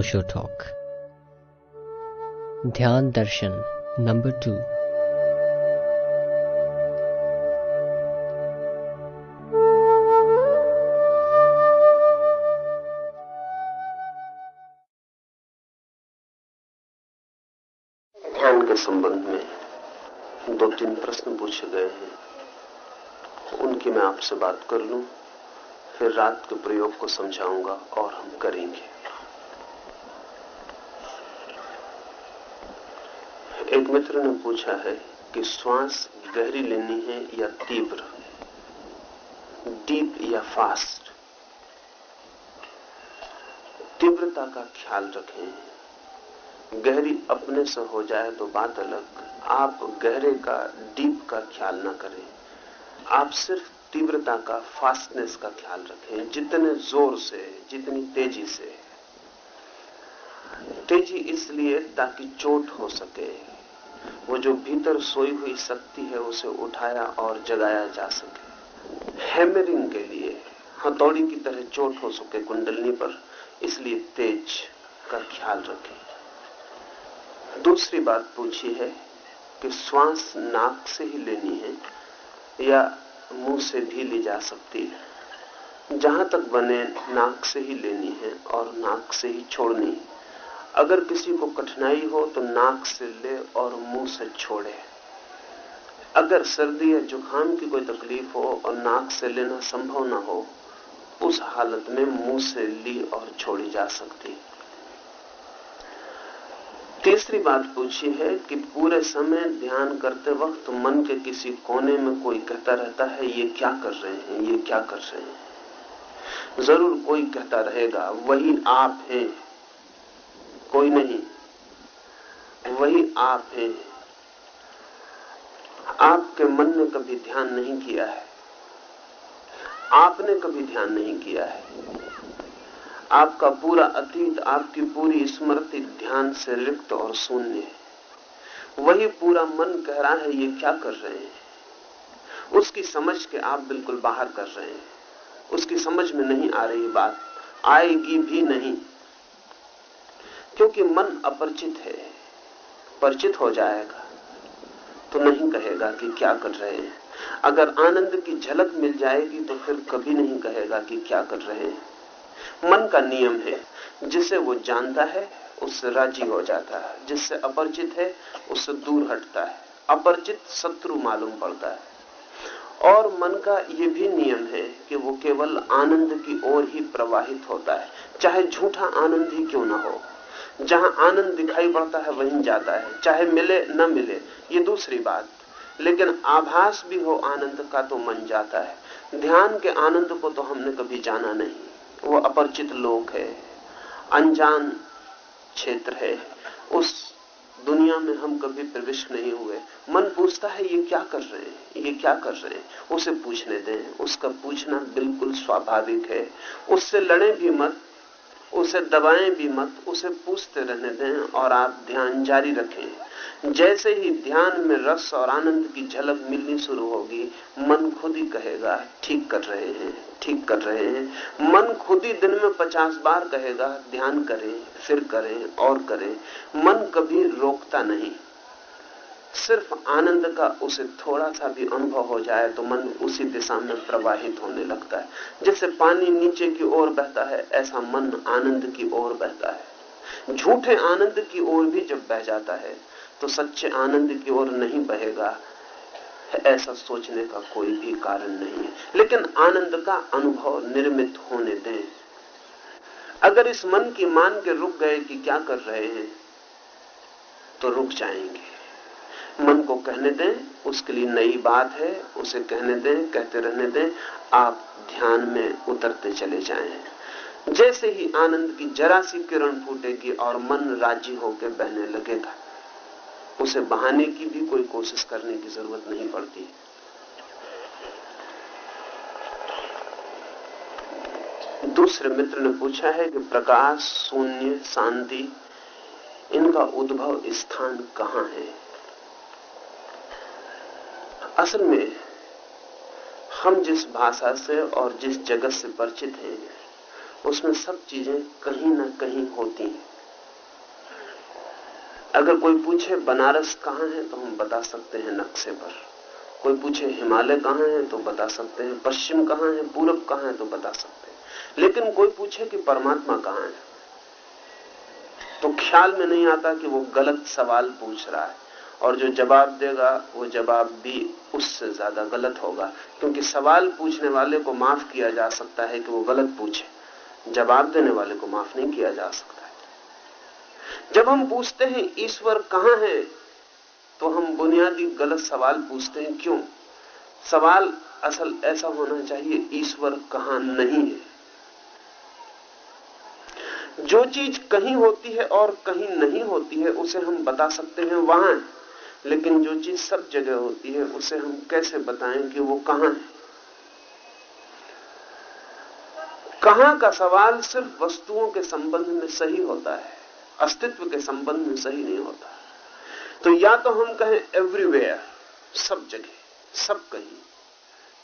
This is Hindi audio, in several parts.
ओशो टॉक ध्यान दर्शन नंबर टू ध्यान के संबंध में दो तीन प्रश्न पूछे गए हैं। उनकी मैं आपसे बात कर लूँ, फिर रात के प्रयोग को समझाऊँगा और हम करेंगे। मित्र ने पूछा है कि श्वास गहरी लेनी है या तीव्र? डीप या फास्ट तीव्रता का ख्याल रखें। गहरी अपने से हो जाए तो बात अलग। आप गहरे का डीप का ख्याल ना करें। आप सिर्फ़ तीव्रता का फास्टनेस का ख्याल रखें। जितने ज़ोर से, जितनी तेज़ी से। तेज़ी इसलिए ताकि चोट हो सके। वो जो भीतर सोई हुई शक्ति है, उसे उठाया और जगाया जा सके। हैमरिंग के लिए हथौड़ी की तरह चोट हो सके कुंडलनी पर, इसलिए तेज का ख्याल रखें। दूसरी बात पूछी है कि श्वास नाक से ही लेनी है या मुँह से भी ली जा सकती है। जहाँ तक बने नाक से ही लेनी है और नाक से ही छोड़नी है। अगर किसी को कठिनाई हो तो नाक से ले और मुँह से छोड़े। अगर सर्दी या जुकाम की कोई तकलीफ़ हो और नाक से लेना संभव ना हो, उस हालत में मुँह से ली और छोड़ी जा सकती। तीसरी बात पूछी है कि पूरे समय ध्यान करते वक्त मन के किसी कोने में कोई कहता रहता है, ये क्या कर रहे हैं? ये क्या कर रहे हैं? ज़रूर कोई कहता रहेगा, वही आप हैं। कोई नहीं। वही आप हैं। आपके मन ने कभी ध्यान नहीं किया है। आपने कभी ध्यान नहीं किया है। आपका पूरा अतीत, आपकी पूरी स्मृति ध्यान से रिक्त और शून्य है। वही पूरा मन कह रहा है, ये क्या कर रहे हैं? उसकी समझ के आप बिल्कुल बाहर कर रहे हैं। उसकी समझ में नहीं आ रही बात। आएगी भी नहीं। क्योंकि मन अपरिचित है, परिचित हो जाएगा तो नहीं कहेगा कि क्या कर रहे हैं। अगर आनंद की झलक मिल जाएगी तो फिर कभी नहीं कहेगा कि क्या कर रहे हैं। मन का नियम है, जिसे वो जानता है, उससे राज़ी हो जाता है। जिससे अपरिचित है, उससे दूर हटता है। अपरिचित शत्रु मालूम पड़ता है। और मन का ये भी नियम है कि वो केवल आनंद की ओर ही प्रवाहित होता है। चाहे झूठा आनंद ही क्यों ना हो। जहाँ आनंद दिखाई पड़ता है, वहीं जाता है। चाहे मिले, न मिले, ये दूसरी बात। लेकिन आभास भी हो आनंद का तो मन जाता है। ध्यान के आनंद को तो हमने कभी जाना नहीं। वो अपरिचित लोक है। अनजान क्षेत्र है। उस दुनिया में हम कभी प्रविष्ट नहीं हुए। मन पूछता है, ये क्या कर रहे हैं? ये क्या कर रहे हैं? उसे पूछने दें। उसका पूछना बिल्कुल स्वाभाविक है। उससे लड़े भी मत। उसे दबाएँ भी मत, उसे पूछते रहने दें और आप ध्यान जारी रखें। जैसे ही ध्यान में रस और आनंद की झलक मिलनी शुरू होगी, मन खुद ही कहेगा, ठीक कर रहे हैं, ठीक कर रहे हैं। मन खुद ही दिन में पचास बार कहेगा, ध्यान करें, फिर करें और करें। मन कभी रोकता नहीं। सिर्फ़ आनंद का उसे थोड़ा सा भी अनुभव हो जाए तो मन उसी दिशा में प्रवाहित होने लगता है। जैसे पानी नीचे की ओर बहता है, ऐसा मन आनंद की ओर बहता है। झूठे आनंद की ओर भी जब बह जाता है तो सच्चे आनंद की ओर नहीं बहेगा, ऐसा सोचने का कोई भी कारण नहीं है। लेकिन आनंद का अनुभव निर्मित होने दें। अगर इस मन की मान के रुक गए कि क्या कर रहे हैं तो रुक जाएँगे। मन को कहने दें, उसके लिए नई बात है, उसे कहने दें, कहते रहने दें, आप ध्यान में उतरते चले जाएँ। जैसे ही आनंद की जरा सी किरण फूटेगी और मन राज़ी होकर बहने लगेगा, उसे बहाने की भी कोई कोशिश करने की ज़रूरत नहीं पड़ती। दूसरे मित्र ने पूछा है कि प्रकाश, शून्य, शांति, इनका उद्भव स्थान कहाँ है? असल में, हम जिस भाषा से और जिस जगत से परिचित हैं, उसमें सब चीज़ें कहीं ना कहीं होती हैं। अगर कोई पूछे, बनारस कहाँ है तो हम बता सकते हैं नक्शे पर। कोई पूछे, हिमालय कहाँ है तो बता सकते हैं। पश्चिम कहाँ है, पूरब कहाँ है तो बता सकते हैं। लेकिन कोई पूछे कि परमात्मा कहाँ है तो ख्याल में नहीं आता कि वो गलत सवाल पूछ रहा है। और जो जवाब देगा, वो जवाब भी उससे ज़्यादा गलत होगा। क्योंकि सवाल पूछने वाले को माफ़ किया जा सकता है कि वो गलत पूछे। जवाब देने वाले को माफ़ नहीं किया जा सकता है। जब हम पूछते हैं, ईश्वर कहाँ है तो हम बुनियादी गलत सवाल पूछते हैं, क्यों? सवाल असल ऐसा होना चाहिए, ईश्वर कहाँ नहीं है? जो चीज़ कहीं होती है और कहीं नहीं होती है, उसे हम बता सकते हैं, वहाँ लेकिन जो चीज़ सब जगह होती है, उसे हम कैसे बताएँ कि वो कहाँ है? कहाँ का सवाल सिर्फ़ वस्तुओं के संबंध में सही होता है, अस्तित्व के संबंध में सही नहीं होता। तो या तो हम कहें एवरीवेयर सब जगह, सब कहीं।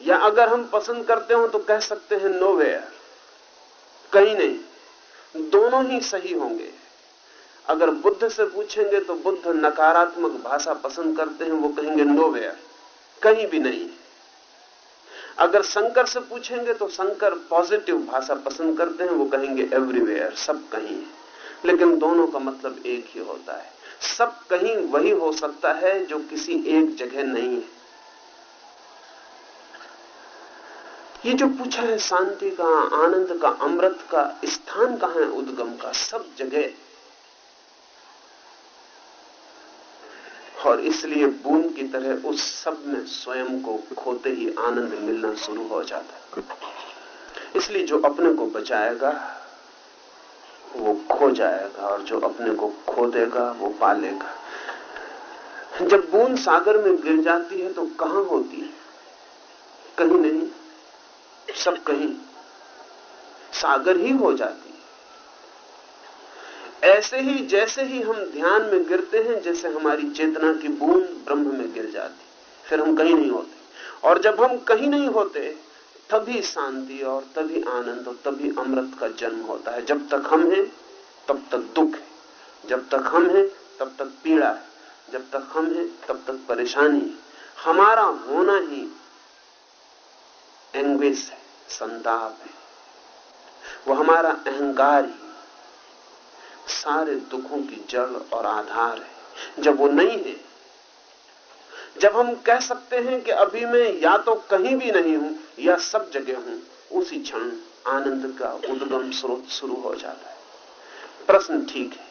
या अगर हम पसंद करते हो तो कह सकते हैं नोवेयर कहीं नहीं। दोनों ही सही होंगे। अगर बुद्ध से पूछेंगे तो बुद्ध नकारात्मक भाषा पसंद करते हैं, वो कहेंगे नोवेयर कहीं भी नहीं। अगर शंकर से पूछेंगे तो शंकर पॉजिटिव भाषा पसंद करते हैं, वो कहेंगे, एवरीवेयर, सब कहीं है। लेकिन दोनों का मतलब एक ही होता है। सब कहीं वही हो सकता है जो किसी एक जगह नहीं है। ये जो पूछा है, शांति का, आनंद का, अमृत का, स्थान कहाँ है, उद्गम का, सब जगह और इसलिए बूंद की तरह उस सब में स्वयं को खोते ही आनंद मिलना शुरू हो जाता है। इसलिए जो अपने को बचाएगा वो खो जाएगा और जो अपने को खो देगा वो पालेगा। जब बूंद सागर में गिर जाती है तो कहाँ होती है? कहीं नहीं सब कहीं सागर ही हो जाती है। ऐसे ही जैसे ही हम ध्यान में गिरते हैं, जैसे हमारी चेतना की बूंद ब्रह्म में गिर जाती फिर हम कहीं नहीं होते। और जब हम कहीं नहीं होते, तभी शांति और तभी आनंद और तभी अमृत का जन्म होता है। जब तक हम हैं, तब तक दुख है। जब तक हम हैं, तब तक पीड़ा है। जब तक हम हैं, तब तक परेशानी है। हमारा होना ही एंग्वेज है, संताप है। वो हमारा अहंकार ही। सारे दुखों की जड़ और आधार है। जब वो नहीं है, जब हम कह सकते हैं कि अभी मैं या तो कहीं भी नहीं हूँ, या सब जगह हूँ, उसी क्षण आनंद का उद्गम स्रोत शुरू हो जाता है। प्रश्न ठीक है।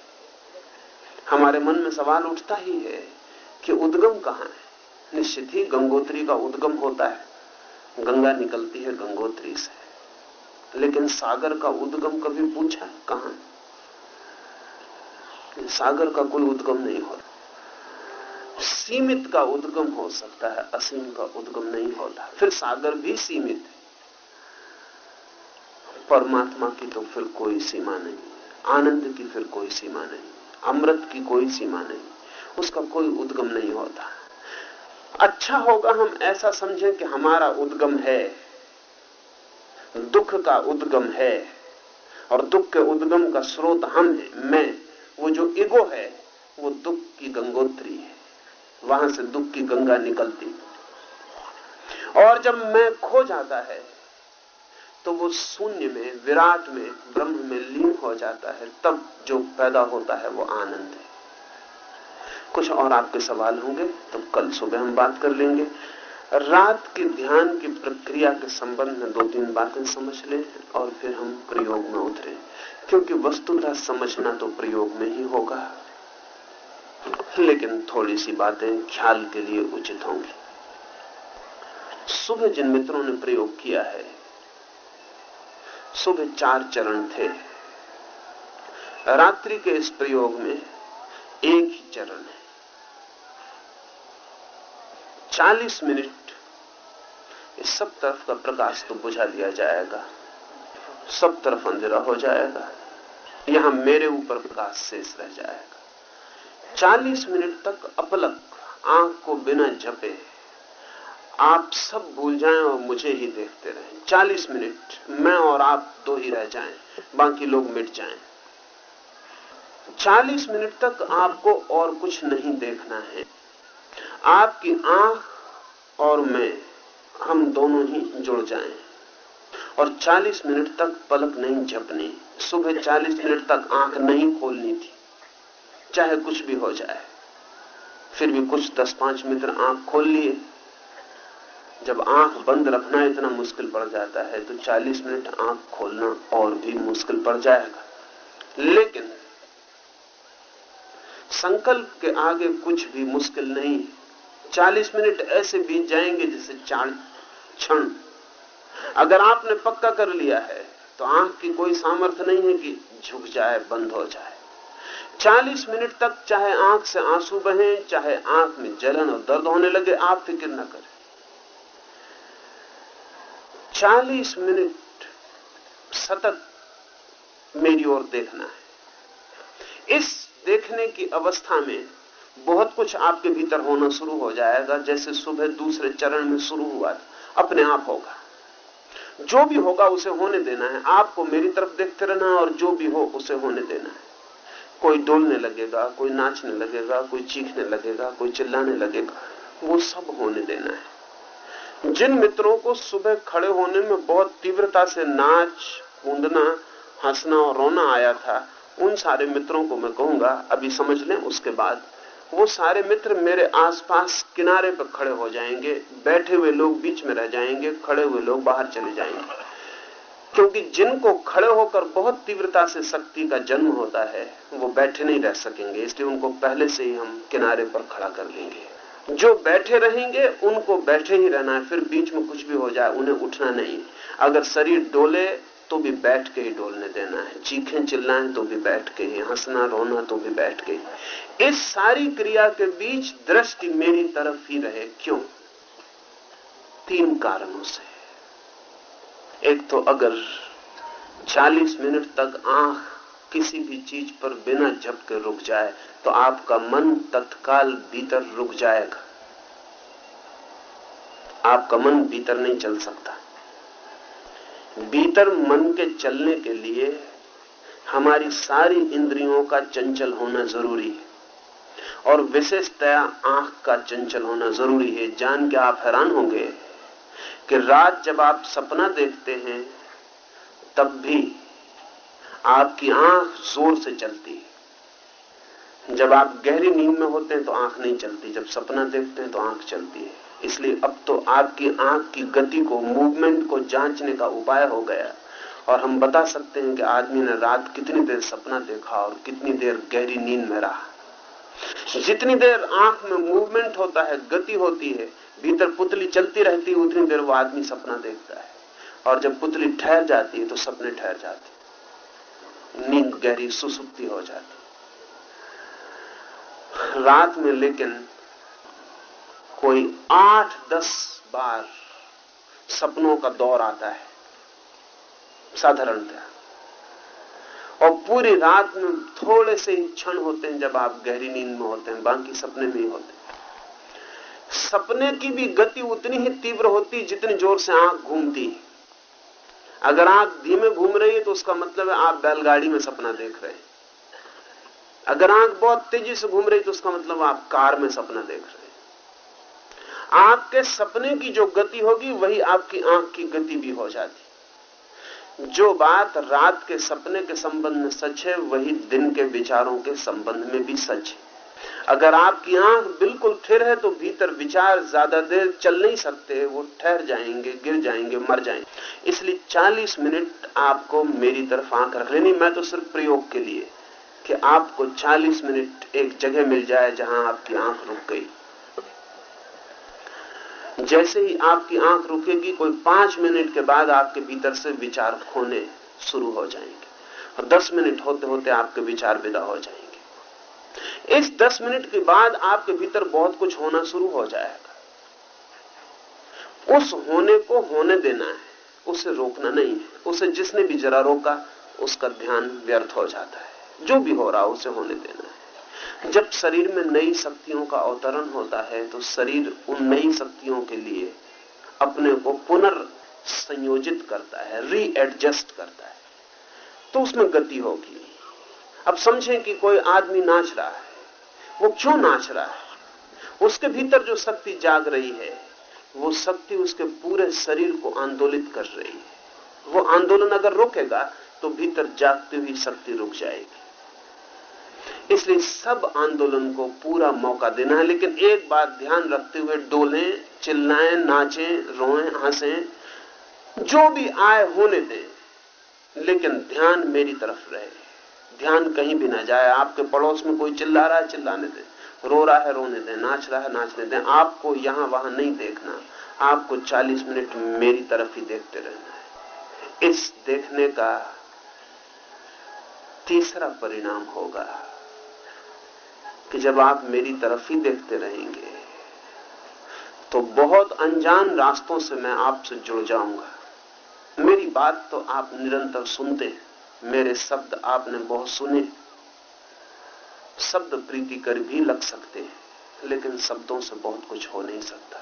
हमारे मन में सवाल उठता ही है कि उद्गम कहाँ है? निश्चित ही गंगोत्री का उद्गम होता है। गंगा निकलती है गंगोत्री से। लेकिन सागर का उद्गम कभी पूछा कहाँ? सागर का कोई उद्गम नहीं होता सीमित का उद्गम हो सकता है, असीम का उद्गम नहीं होता फिर सागर भी सीमित है। परमात्मा की तो फिर कोई सीमा नहीं आनंद की फिर कोई सीमा नहीं अमृत की कोई सीमा नहीं उसका कोई उद्गम नहीं होता अच्छा होगा हम ऐसा समझें कि हमारा उद्गम है। दुख का उद्गम है। और दुख के उद्गम का स्रोत हम है, मैं। वो जो इगो है, वो दुख की गंगोत्री है। वहाँ से दुख की गंगा निकलती और जब मैं खो जाता है तो वो शून्य में, विराट में, ब्रह्म में लीन हो जाता है। तब जो पैदा होता है, वो आनंद है। कुछ और आपके सवाल होंगे तो कल सुबह हम बात कर लेंगे। रात के ध्यान की प्रक्रिया के संबंध में दो तीन बातें समझ लें और फिर हम प्रयोग में उतरे। क्योंकि वस्तुतः समझना तो प्रयोग में ही होगा। लेकिन थोड़ी सी बातें ख्याल के लिए उचित होंगी। सुबह जिन मित्रों ने प्रयोग किया है, सुबह चार चरण थे। रात्रि के इस प्रयोग में एक ही चरण है। चालीस मिनट। इस सब तरफ़ का प्रकाश तो बुझा दिया जाएगा। सब तरफ़ अंधेरा हो जाएगा। यहाँ मेरे ऊपर प्रकाश शेष रह जाएगा। चालीस मिनट तक अपलक, आँख को बिना झपे आप सब भूल जाएँ और मुझे ही देखते रहें। चालीस मिनट, मैं और आप दो ही रह जाएँ, बाकी लोग मिट जाएँ। 40 मिनट तक आपको और कुछ नहीं देखना है। आपकी आँख और मैं, हम दोनों ही जुड़ जाएँ। और 40 मिनट तक पलक नहीं झपनी, सुबह 40 मिनट तक आँख नहीं खोलनी थी। चाहे कुछ भी हो जाए, फिर भी कुछ दस पाँच मिनट आँख खोल लिए। जब आँख बंद रखना इतना मुश्किल पड़ जाता है तो 40 मिनट आँख खोलना और भी मुश्किल पड़ जाएगा। लेकिन संकल्प के आगे कुछ भी मुश्किल नहीं 40 मिनट ऐसे बीत जाएँगे जैसे चार क्षण। अगर आपने पक्का कर लिया है तो आँख की कोई सामर्थ्य नहीं है कि झुक जाए, बंद हो जाए। 40 मिनट तक चाहे आँख से आँसू बहे, चाहे आँख में जलन और दर्द होने लगे, आप फ़िक्र न करें। 40 मिनट सतत मेरी ओर देखना है। इस देखने की अवस्था में बहुत कुछ आपके भीतर होना शुरू हो जाएगा, जैसे सुबह दूसरे चरण में शुरू हुआ था, अपने आप होगा। जो भी होगा उसे होने देना है। आपको मेरी तरफ़ देखते रहना और जो भी हो उसे होने देना है। कोई डोलने लगेगा, कोई नाचने लगेगा, कोई चीखने लगेगा, कोई चिल्लाने लगेगा, वो सब होने देना है। जिन मित्रों को सुबह खड़े होने में बहुत तीव्रता से नाच, कूदना, हंसना और रोना आया था, उन सारे मित्रों को मैं कहूँगा, अभी समझ लें उसके बाद वो सारे मित्र मेरे आसपास किनारे पर खड़े हो जाएँगे, बैठे हुए लोग बीच में रह जाएँगे, खड़े हुए लोग बाहर चले जाएँगे। क्योंकि जिनको खड़े होकर बहुत तीव्रता से शक्ति का जन्म होता है, वो बैठे नहीं रह सकेंगे, इसलिए उनको पहले से ही हम किनारे पर खड़ा कर लेंगे जो बैठे रहेंगे, उनको बैठे ही रहना है, फिर बीच में कुछ भी हो जाए, उन्हें उठना नहीं। अगर शरीर डोले तो भी बैठ के ही डोलने देना है। चीखें चिल्लाएँ तो भी बैठ के ही, हंसना रोना तो भी बैठ के इस सारी क्रिया के बीच दृष्टि मेरी तरफ़ ही रहे। क्यों? तीन कारणों से। एक तो अगर 40 मिनट तक आँख किसी भी चीज़ पर बिना झपके रुक जाए तो आपका मन तत्काल भीतर रुक जाएगा। आपका मन भीतर नहीं चल सकता। भीतर मन के चलने के लिए हमारी सारी इंद्रियों का चंचल होना ज़रूरी है। और विशेषतया आँख का चंचल होना ज़रूरी है। जान के आप हैरान होंगे कि रात जब आप सपना देखते हैं, तब भी आपकी आँख ज़ोर से चलती है। जब आप गहरी नींद में होते हैं तो आँख नहीं चलती। जब सपना देखते हैं तो आँख चलती है। इसलिए अब तो आपकी आँख की गति को मूवमेंट को जांचने का उपाय हो गया। और हम बता सकते हैं कि आदमी ने रात कितनी देर सपना देखा और कितनी देर गहरी नींद में रहा। जितनी देर आँख में मूवमेंट होता है, गति होती है, भीतर पुतली चलती रहती है, उतनी देर वो आदमी सपना देखता है। और जब पुतली ठहर जाती है तो सपने ठहर जाते नींद गहरी, सुसुप्ति हो जाती रात में लेकिन कोई आठ, दस बार सपनों का दौर आता है साधारणतः और पूरी रात में थोड़े से ही क्षण होते हैं जब आप गहरी नींद में होते हैं, बाकी सपने में ही होते। हैं सपने की भी गति उतनी ही तीव्र होती जितनी ज़ोर से आँख घूमती अगर आँख धीमे घूम रही है तो उसका मतलब है आप बैलगाड़ी में सपना देख रहे हैं। अगर आँख बहुत तेज़ी से घूम रही है तो उसका मतलब आप कार में सपना देख रहे हैं। आपके सपने की जो गति होगी, वही आपकी आँख की गति भी हो जाती। जो बात रात के सपने के संबंध में सच है, वही दिन के विचारों के संबंध में भी सच है। अगर आपकी आँख बिल्कुल थिर है तो भीतर विचार ज़्यादा देर चल नहीं सकते, वो ठहर जाएँगे, गिर जाएँगे, मर जाएँगे। इसलिए 40 मिनट आपको मेरी तरफ़ आँख रख लेनी। मैं तो सिर्फ़ प्रयोग के लिए कि आपको 40 मिनट एक जगह मिल जाए जहाँ आपकी आँख रुक गई। जैसे ही आपकी आँख रुकेगी, कोई पाँच मिनट के बाद आपके भीतर से विचार खोने शुरू हो जाएँगे। और दस मिनट होते होते आपके विचार विदा हो जाएँगे। इस दस मिनट के बाद आपके भीतर बहुत कुछ होना शुरू हो जाएगा। उस होने को होने देना है, उसे रोकना नहीं है। उसे जिसने भी जरा रोका, उसका ध्यान व्यर्थ हो जाता है। जो भी हो रहा, उसे होने देना है। जब शरीर में नई शक्तियों का अवतरण होता है तो शरीर उन नई शक्तियों के लिए अपने को पुनर्संयोजित करता है रीएडजस्ट करता है। तो उसमें गति होगी। अब समझें कि कोई आदमी नाच रहा है, वो क्यों नाच रहा है? उसके भीतर जो शक्ति जाग रही है, वो शक्ति उसके पूरे शरीर को आंदोलित कर रही है। वो आंदोलन अगर रुकेगा तो भीतर जागती हुई शक्ति रुक जाएगी। इसलिए सब आंदोलन को पूरा मौका देना है, लेकिन एक बात ध्यान रखते हुए डोले, चिल्लाएँ, नाचें, रोएँ, हंसें, जो भी आए होने दें, लेकिन ध्यान मेरी तरफ़ रहे। ध्यान कहीं भी ना जाए, आपके पड़ोस में कोई चिल्ला रहा है, चिल्लाने दें। रो रहा है, रोने दें, नाच रहा है, नाचने दें। आपको यहाँ वहाँ नहीं देखना। आपको 40 मिनट मेरी तरफ़ ही देखते रहना है। इस देखने का तीसरा परिणाम होगा। कि जब आप मेरी तरफ़ ही देखते रहेंगे तो बहुत अनजान रास्तों से मैं आपसे जुड़ जाऊँगा। मेरी बात तो आप निरंतर सुनते हैं, मेरे शब्द आपने बहुत सुने शब्द प्रीति कर भी लग सकते हैं, लेकिन शब्दों से बहुत कुछ हो नहीं सकता।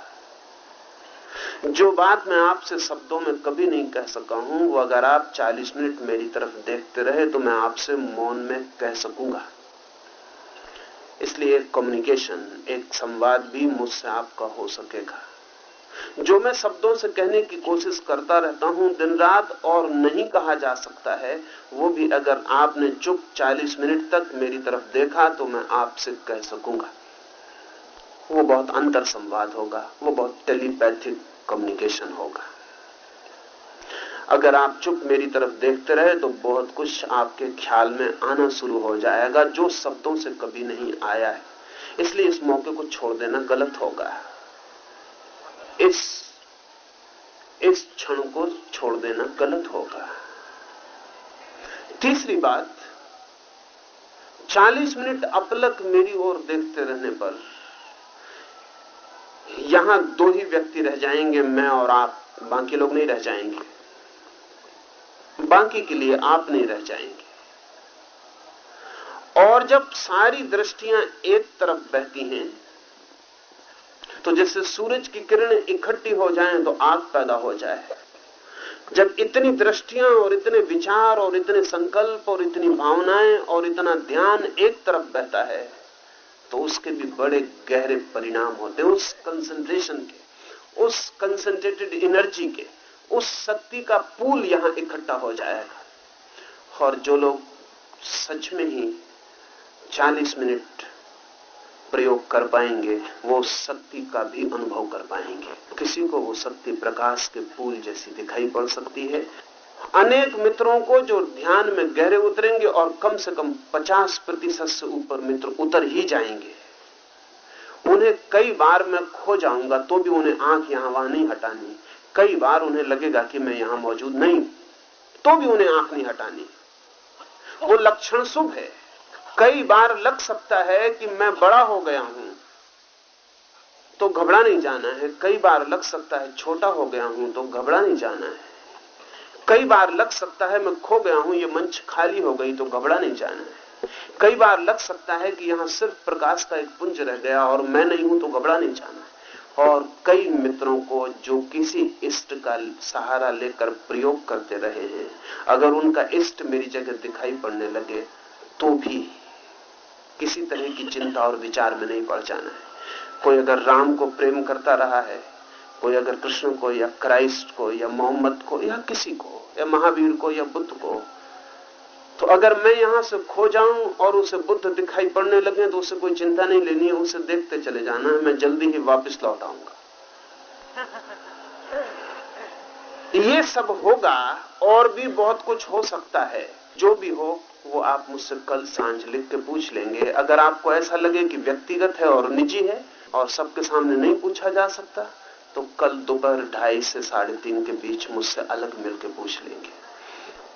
जो बात मैं आपसे शब्दों में कभी नहीं कह सका हूँ, वो अगर आप 40 मिनट मेरी तरफ़ देखते रहे तो मैं आपसे मौन में कह सकूँगा। इसलिए कम्युनिकेशन एक संवाद भी मुझसे आपका हो सकेगा। जो मैं शब्दों से कहने की कोशिश करता रहता हूँ, दिन रात और नहीं कहा जा सकता है, वो भी अगर आपने चुप 40 मिनट तक मेरी तरफ़ देखा तो मैं आपसे कह सकूँगा। वो बहुत अंतर संवाद होगा, वो बहुत टेलीपैथिक कम्युनिकेशन होगा। अगर आप चुप मेरी तरफ़ देखते रहे तो बहुत कुछ आपके ख्याल में आना शुरू हो जाएगा, जो शब्दों से कभी नहीं आया है। इसलिए इस मौके को छोड़ देना गलत होगा। इस इस क्षण को छोड़ देना गलत होगा। तीसरी बात 40 मिनट अपलक मेरी ओर देखते रहने पर, यहाँ दो ही व्यक्ति रह जाएँगे, मैं और आप, बाकी लोग नहीं रह जाएँगे। बाकी के लिए आप नहीं रह जाएँगे। और जब सारी दृष्टियाँ एक तरफ़ बहती हैं तो जैसे सूरज की किरणें इकट्ठी हो जाएँ तो आग पैदा हो जाए। जब इतनी दृष्टियाँ और इतने विचार और इतने संकल्प और इतनी भावनाएँ और इतना ध्यान एक तरफ़ बहता है तो उसके भी बड़े गहरे परिणाम होते हैं, उस कंसंट्रेशन के, उस कंसंट्रेटेड एनर्जी के। उस शक्ति का पूल यहाँ इकट्ठा हो जाएगा। और जो लोग सच में ही 40 मिनट प्रयोग कर पाएँगे, वो शक्ति का भी अनुभव कर पाएँगे। किसी को वो शक्ति प्रकाश के पूल जैसी दिखाई पड़ सकती है। अनेक मित्रों को जो ध्यान में गहरे उतरेंगे और कम से कम 50 प्रतिशत से ऊपर मित्र उतर ही जाएँगे। उन्हें कई बार मैं खो जाऊँगा तो भी उन्हें आँख यहाँ वहाँ नहीं हटानी। कई बार उन्हें लगेगा कि मैं यहाँ मौजूद नहीं तो भी उन्हें आँख नहीं हटानी। वो लक्षण शुभ है। कई बार लग सकता है कि मैं बड़ा हो गया हूँ तो घबरा नहीं जाना है। कई बार लग सकता है छोटा हो गया हूँ तो घबरा नहीं जाना है। कई बार लग सकता है मैं खो गया हूँ, ये मंच खाली हो गई तो घबरा नहीं जाना है। कई बार लग सकता है कि यहाँ सिर्फ़ प्रकाश का एक पुंज रह गया और मैं नहीं हूँ तो घबरा नहीं जाना। और कई मित्रों को जो किसी इष्ट का सहारा लेकर प्रयोग करते रहे हैं, अगर उनका इष्ट मेरी जगह दिखाई पड़ने लगे तो भी किसी तरह की चिंता और विचार में नहीं पड़ जाना है। कोई अगर राम को प्रेम करता रहा है, कोई अगर कृष्ण को या क्राइस्ट को या मोहम्मद को या किसी को या महावीर को या बुद्ध को तो अगर मैं यहाँ से खो जाऊँ और उसे बुद्ध दिखाई पड़ने लगे तो उसे कोई चिंता नहीं लेनी है, उसे देखते चले जाना है। मैं जल्दी ही वापस लौट आऊँगा। ये सब होगा और भी बहुत कुछ हो सकता है। जो भी हो, वो आप मुझसे कल साँझ लिख के पूछ लेंगे। अगर आपको ऐसा लगे कि व्यक्तिगत है और निजी है और सबके सामने नहीं पूछा जा सकता तो कल दोपहर ढाई से साढ़े तीन के बीच मुझसे अलग मिलकर पूछ लेंगे।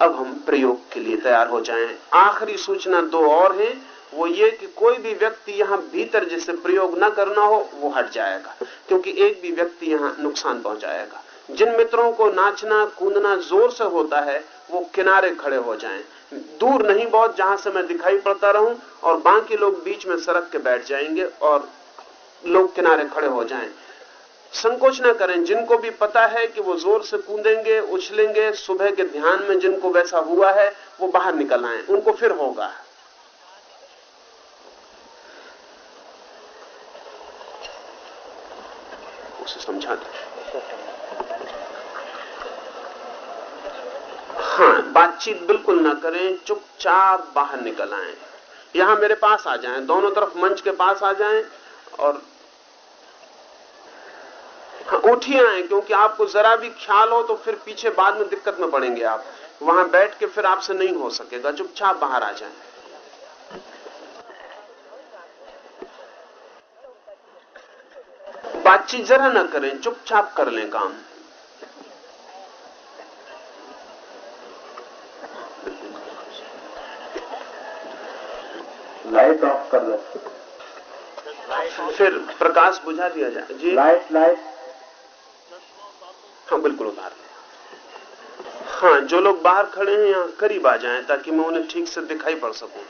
अब हम प्रयोग के लिए तैयार हो जाएँ। आखिरी सूचना दो और है। वो ये कि कोई भी व्यक्ति यहाँ भीतर जिसे प्रयोग न करना हो, वो हट जाएगा, क्योंकि एक भी व्यक्ति यहाँ नुकसान पहुंचाएगा। जिन मित्रों को नाचना, कूदना ज़ोर से होता है, वो किनारे खड़े हो जाएँ। दूर नहीं बहुत, जहाँ से मैं दिखाई पड़ता रहूँ, और बाकी लोग बीच में सड़क के बैठ जाएँगे और लोग किनारे खड़े हो जाएँ। संकोच ना करें। जिनको भी पता है कि वो ज़ोर से कूदेंगे, उछलेंगे, सुबह के ध्यान में जिनको वैसा हुआ है, वो बाहर निकल आए। उनको फिर होगा। उसे समझा दो। हाँ बातचीत बिल्कुल ना करें। चुपचाप बाहर निकल आए। यहाँ मेरे पास आ जाएँ। दोनों तरफ़ मंच के पास आ जाएँ और हाँ, उठिए आए क्योंकि आपको जरा भी ख्याल हो तो फिर पीछे बाद में दिक्कत में पड़ेंगे आप। वहाँ बैठ के फिर आपसे नहीं हो सकेगा। चुपचाप बाहर आ जाए। बातचीत जरा ना करें चुपचाप कर लें काम। लाइट ऑफ़ कर लो फिर प्रकाश बुझा दिया जाए। जी। लाइट लाइट हाँ बिल्कुल उतार लें हाँ जो लोग बाहर खड़े हैं यहाँ करीब आ जाएँ, ताकि मैं उन्हें ठीक से दिखाई पड़ सकूँ।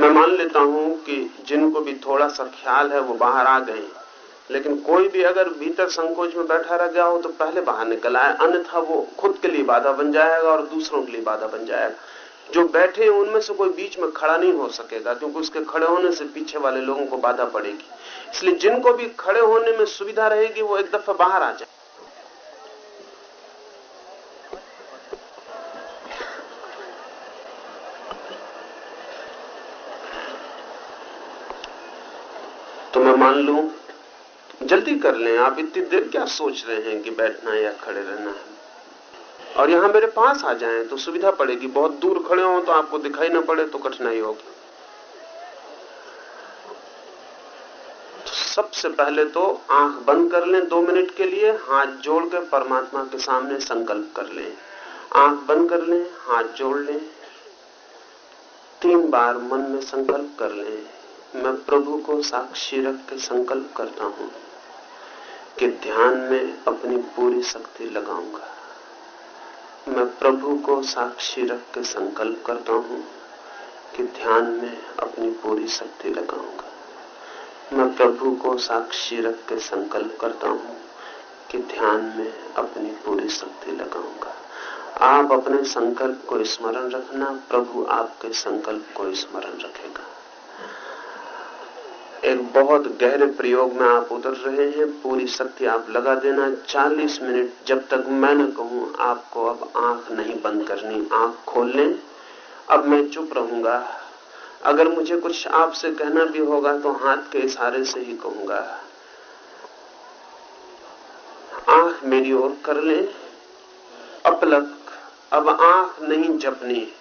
मैं मान लेता हूँ कि जिनको भी थोड़ा सा ख्याल है, वो बाहर आ गए। लेकिन कोई भी अगर भीतर संकोच में बैठा रह गया हो तो पहले बाहर निकल आए। अन्यथा वो खुद के लिए बाधा बन जाएगा और दूसरों के लिए बाधा बन जाएगा। जो बैठे हैं, उनमें से कोई बीच में खड़ा नहीं हो सकेगा, क्योंकि उसके खड़े होने से पीछे वाले लोगों को बाधा पड़ेगी। इसलिए जिनको भी खड़े होने में सुविधा रहेगी, वो एक दफ़ा बाहर आ जाए। तो मैं मान लू, जल्दी कर लें, आप इतनी देर क्या सोच रहे हैं कि बैठना या खड़े रहना है? और यहाँ मेरे पास आ जाएँ तो सुविधा पड़ेगी। बहुत दूर खड़े हो तो आपको दिखाई ना पड़े तो कठिनाई होगी। तो सबसे पहले तो आँख बंद कर लें दो मिनट के लिए, हाथ जोड़ के परमात्मा के सामने संकल्प कर लें। आँख बंद कर लें, हाथ जोड़ लें। तीन बार मन में संकल्प कर लें। मैं प्रभु को साक्षी रख के संकल्प करता हूँ कि ध्यान में अपनी पूरी शक्ति लगाऊँगा। मैं प्रभु को साक्षी रख के संकल्प करता हूँ कि ध्यान में अपनी पूरी शक्ति लगाऊँगा। मैं प्रभु को साक्षी रख के संकल्प करता हूँ कि ध्यान में अपनी पूरी शक्ति लगाऊँगा। आप अपने संकल्प को स्मरण रखना प्रभु आपके संकल्प को स्मरण रखेगा। एक बहुत गहरे प्रयोग में आप उतर रहे हैं। पूरी शक्ति आप लगा देना। 40 मिनट जब तक मैं न कहूँ, आपको अब आँख नहीं बंद करनी। आँख खोल लें। अब मैं चुप रहूँगा। अगर मुझे कुछ आपसे कहना भी होगा तो हाथ के इशारे से ही कहूँगा। आँख मेरी ओर कर लें। अपलक, अब आँख नहीं जपनी।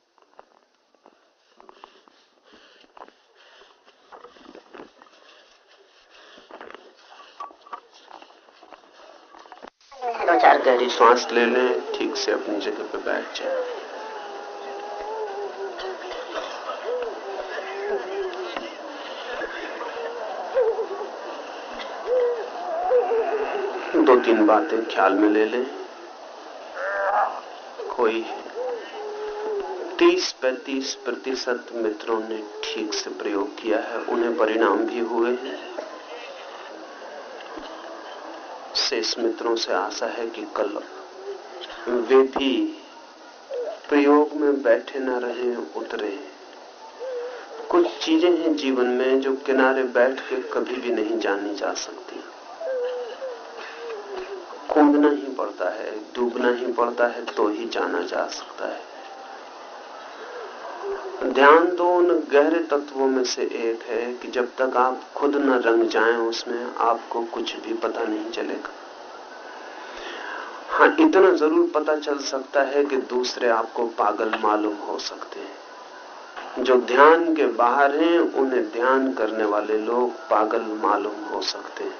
दो चार गहरी सांस ले लें, ठीक से अपनी जगह पे बैठ जाए। दो तीन बातें ख्याल में ले लें। कोई तीस पैंतीस प्रतिशत मित्रों ने ठीक से प्रयोग किया है, उन्हें परिणाम भी हुए हैं। शेष मित्रों से आशा है कि कल वे भी प्रयोग में बैठे न रहे, उतरे। कुछ चीज़ें हैं जीवन में जो किनारे बैठ के कभी भी नहीं जानी जा सकती। कूदना ही पड़ता है, डूबना ही पड़ता है तो ही जाना जा सकता है। ध्यान तो उन गहरे तत्वों में से एक है कि जब तक आप खुद न रंग जाएँ, उसमें आपको कुछ भी पता नहीं चलेगा। हाँ इतना ज़रूर पता चल सकता है कि दूसरे आपको पागल मालूम हो सकते हैं। जो ध्यान के बाहर हैं, उन्हें ध्यान करने वाले लोग पागल मालूम हो सकते हैं।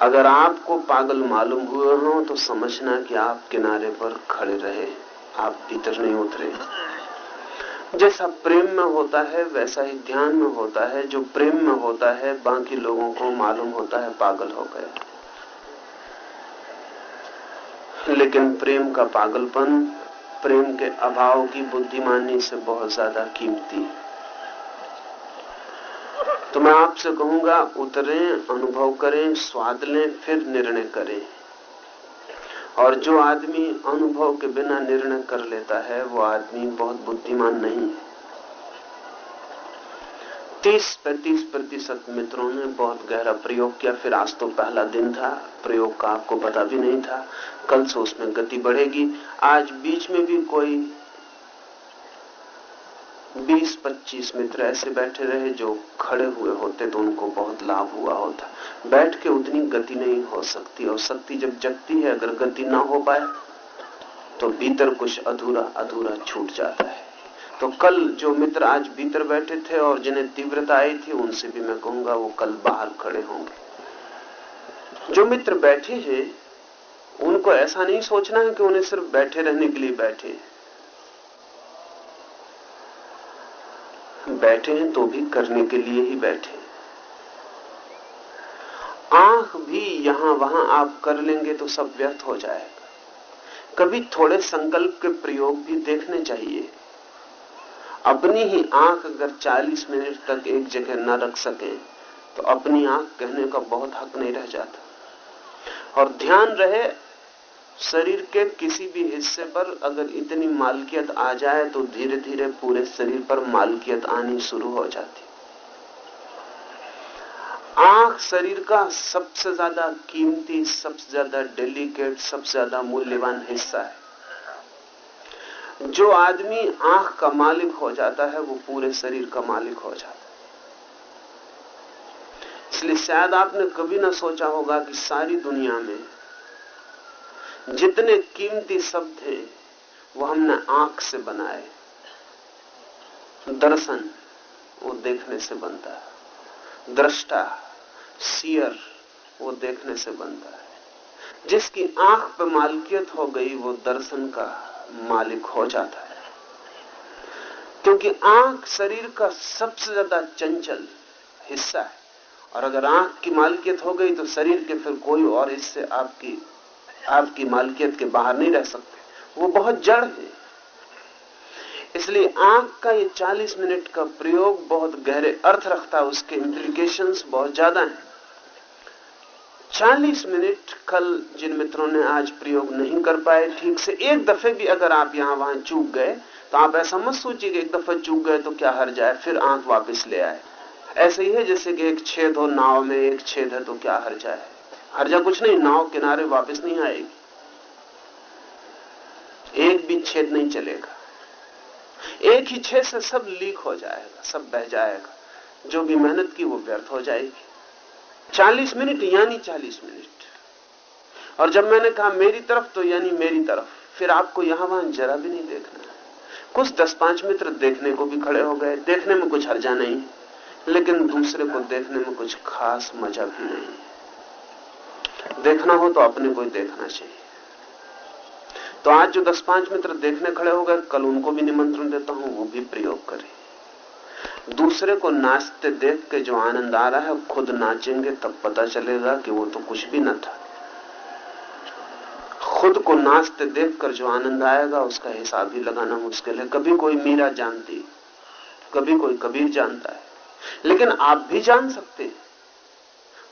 अगर आपको पागल मालूम हुए हो तो समझना कि आप किनारे पर खड़े रहे, आप भीतर नहीं उतरे। जैसा प्रेम में होता है, वैसा ही ध्यान में होता है। जो प्रेम में होता है, बाकी लोगों को मालूम होता है, पागल हो गया लेकिन प्रेम का पागलपन, प्रेम के अभाव की बुद्धिमानी से बहुत ज़्यादा कीमती है। तो मैं आपसे कहूँगा, उतरें, अनुभव करें, स्वाद लें, फिर निर्णय करें। और जो आदमी अनुभव के बिना निर्णय कर लेता है, वो आदमी बहुत बुद्धिमान नहीं है। तीस पैंतीस प्रतिशत मित्रों ने बहुत गहरा प्रयोग किया। फिर आज तो पहला दिन था, प्रयोग का आपको पता भी नहीं था। कल से उसमें गति बढ़ेगी। आज बीच में भी कोई 20-25 मित्र ऐसे बैठे रहे जो खड़े हुए होते तो उनको बहुत लाभ हुआ होता। बैठ के उतनी गति नहीं हो सकती और शक्ति जब जगती है, अगर गति ना हो पाए तो भीतर कुछ अधूरा अधूरा छूट जाता है। तो कल जो मित्र आज भीतर बैठे थे और जिन्हें तीव्रता आई थी, उनसे भी मैं कहूँगा वो कल बाहर खड़े होंगे। जो मित्र बैठे हैं, उनको ऐसा नहीं सोचना है कि उन्हें सिर्फ़ बैठे रहने के लिए बैठे बैठे हैं तो भी करने के लिए ही बैठे आँख भी यहाँ वहाँ आप कर लेंगे तो सब व्यर्थ हो जाएगा। कभी थोड़े संकल्प के प्रयोग भी देखने चाहिए। अपनी ही आँख अगर 40 मिनट तक एक जगह न रख सके तो अपनी आँख कहने का बहुत हक नहीं रह जाता। और ध्यान रहे, शरीर के किसी भी हिस्से पर अगर इतनी मालकियत आ जाए तो धीरे धीरे पूरे शरीर पर मालकियत आनी शुरू हो जाती। आँख शरीर का सबसे ज़्यादा कीमती, सबसे ज़्यादा डेलिकेट सबसे ज़्यादा मूल्यवान हिस्सा है। जो आदमी आँख का मालिक हो जाता है, वो पूरे शरीर का मालिक हो जाता है। इसलिए शायद आपने कभी ना सोचा होगा कि सारी दुनिया में जितने कीमती शब्द थे वो हमने आँख से बनाए। दर्शन वो देखने से बनता है। दृष्टा, सियर वो देखने से बनता है। जिसकी आँख पे मालकियत हो गई, वो दर्शन का मालिक हो जाता है। क्योंकि आँख शरीर का सबसे ज़्यादा चंचल हिस्सा है। और अगर आँख की मालकियत हो गई तो शरीर के फिर कोई और हिस्से आपकी आपकी मालकियत के बाहर नहीं रह सकते। वो बहुत जड़ है। इसलिए आँख का ये 40 मिनट का प्रयोग बहुत गहरे अर्थ रखता है। उसके इम्प्लीकेशंस बहुत ज़्यादा हैं। 40 मिनट कल जिन मित्रों ने आज प्रयोग नहीं कर पाए, ठीक से एक दफे भी अगर आप यहाँ वहाँ चूक गए तो आप ऐसा मत सोचिए कि एक दफ़ा चूक गए तो क्या हर जाए, फिर आँख वापस ले आए। ऐसे ही है जैसे कि एक छेद हो नाव में, एक छेद है तो क्या हर जाए। हर जा कुछ नहीं, नाव किनारे वापस नहीं आएगी। एक भी छेद नहीं चलेगा। एक ही छेद से सब लीक हो जाएगा, सब बह जाएगा। जो भी मेहनत की वो व्यर्थ हो जाएगी। चालीस मिनट यानी चालीस मिनट। और जब मैंने कहा, मेरी तरफ़ तो यानी मेरी तरफ़। फिर आपको यहाँ वहाँ जरा भी नहीं देखना कुछ दस पाँच मित्र देखने को भी खड़े हो गए। देखने में कुछ हर्जा नहीं, लेकिन दूसरे को देखने में कुछ खास मज़ा भी नहीं। देखना हो तो अपने को ही देखना चाहिए। तो आज जो दस पाँच मित्र देखने खड़े हो गए, कल उनको भी निमंत्रण देता हूँ, वो भी प्रयोग करें। दूसरे को नाचते देख के जो आनंद आ रहा है, खुद नाचेंगे तब पता चलेगा कि वो तो कुछ भी न था। खुद को नाचते देखकर जो आनंद आएगा, उसका हिसाब ही लगाना मुश्किल है। कभी कोई मीरा जानती, कभी कोई कबीर जानता है। लेकिन आप भी जान सकते हैं।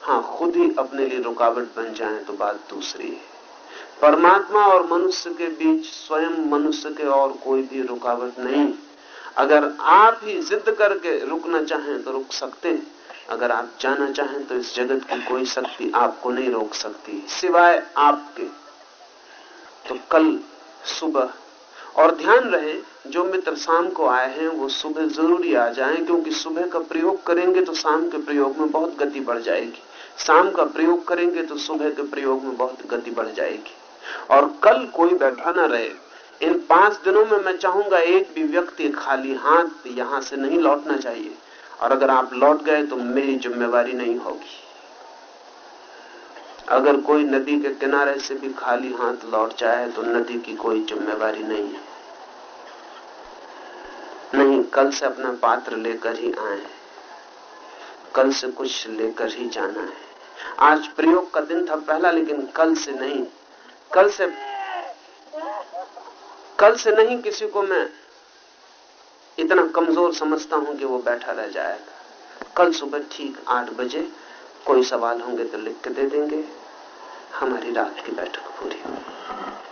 हाँ खुद ही अपने लिए रुकावट बन जाए तो बात दूसरी है। परमात्मा और मनुष्य के बीच, स्वयं मनुष्य के और कोई भी रुकावट नहीं। अगर आप ही जिद करके रुकना चाहें तो रुक सकते हैं। अगर आप जाना चाहें तो इस जगत की कोई शक्ति आपको नहीं रोक सकती, सिवाय आपके। तो कल सुबह, और ध्यान रहे, जो मित्र शाम को आए हैं, वो सुबह ज़रूरी आ जाएँ, क्योंकि सुबह का प्रयोग करेंगे तो शाम के प्रयोग में बहुत गति बढ़ जाएगी। शाम का प्रयोग करेंगे तो सुबह के प्रयोग में बहुत गति बढ़ जाएगी। और कल कोई बैठा ना रहे इन पाँच दिनों में मैं चाहूँगा एक भी व्यक्ति खाली हाथ यहाँ से नहीं लौटना चाहिए। और अगर आप लौट गए तो मेरी जिम्मेवारी नहीं होगी। अगर कोई नदी के किनारे से भी खाली हाथ लौट जाए तो नदी की कोई जिम्मेवारी नहीं है। नहीं, कल से अपना पात्र लेकर ही आए कल से कुछ लेकर ही जाना है। आज प्रयोग का दिन था पहला, लेकिन कल से नहीं। कल से कल से नहीं किसी को मैं इतना कमज़ोर समझता हूँ कि वो बैठा रह जाएगा। कल सुबह ठीक आठ बजे कोई सवाल होंगे तो लिख के दे देंगे। हमारी रात की बैठक पूरी होगी।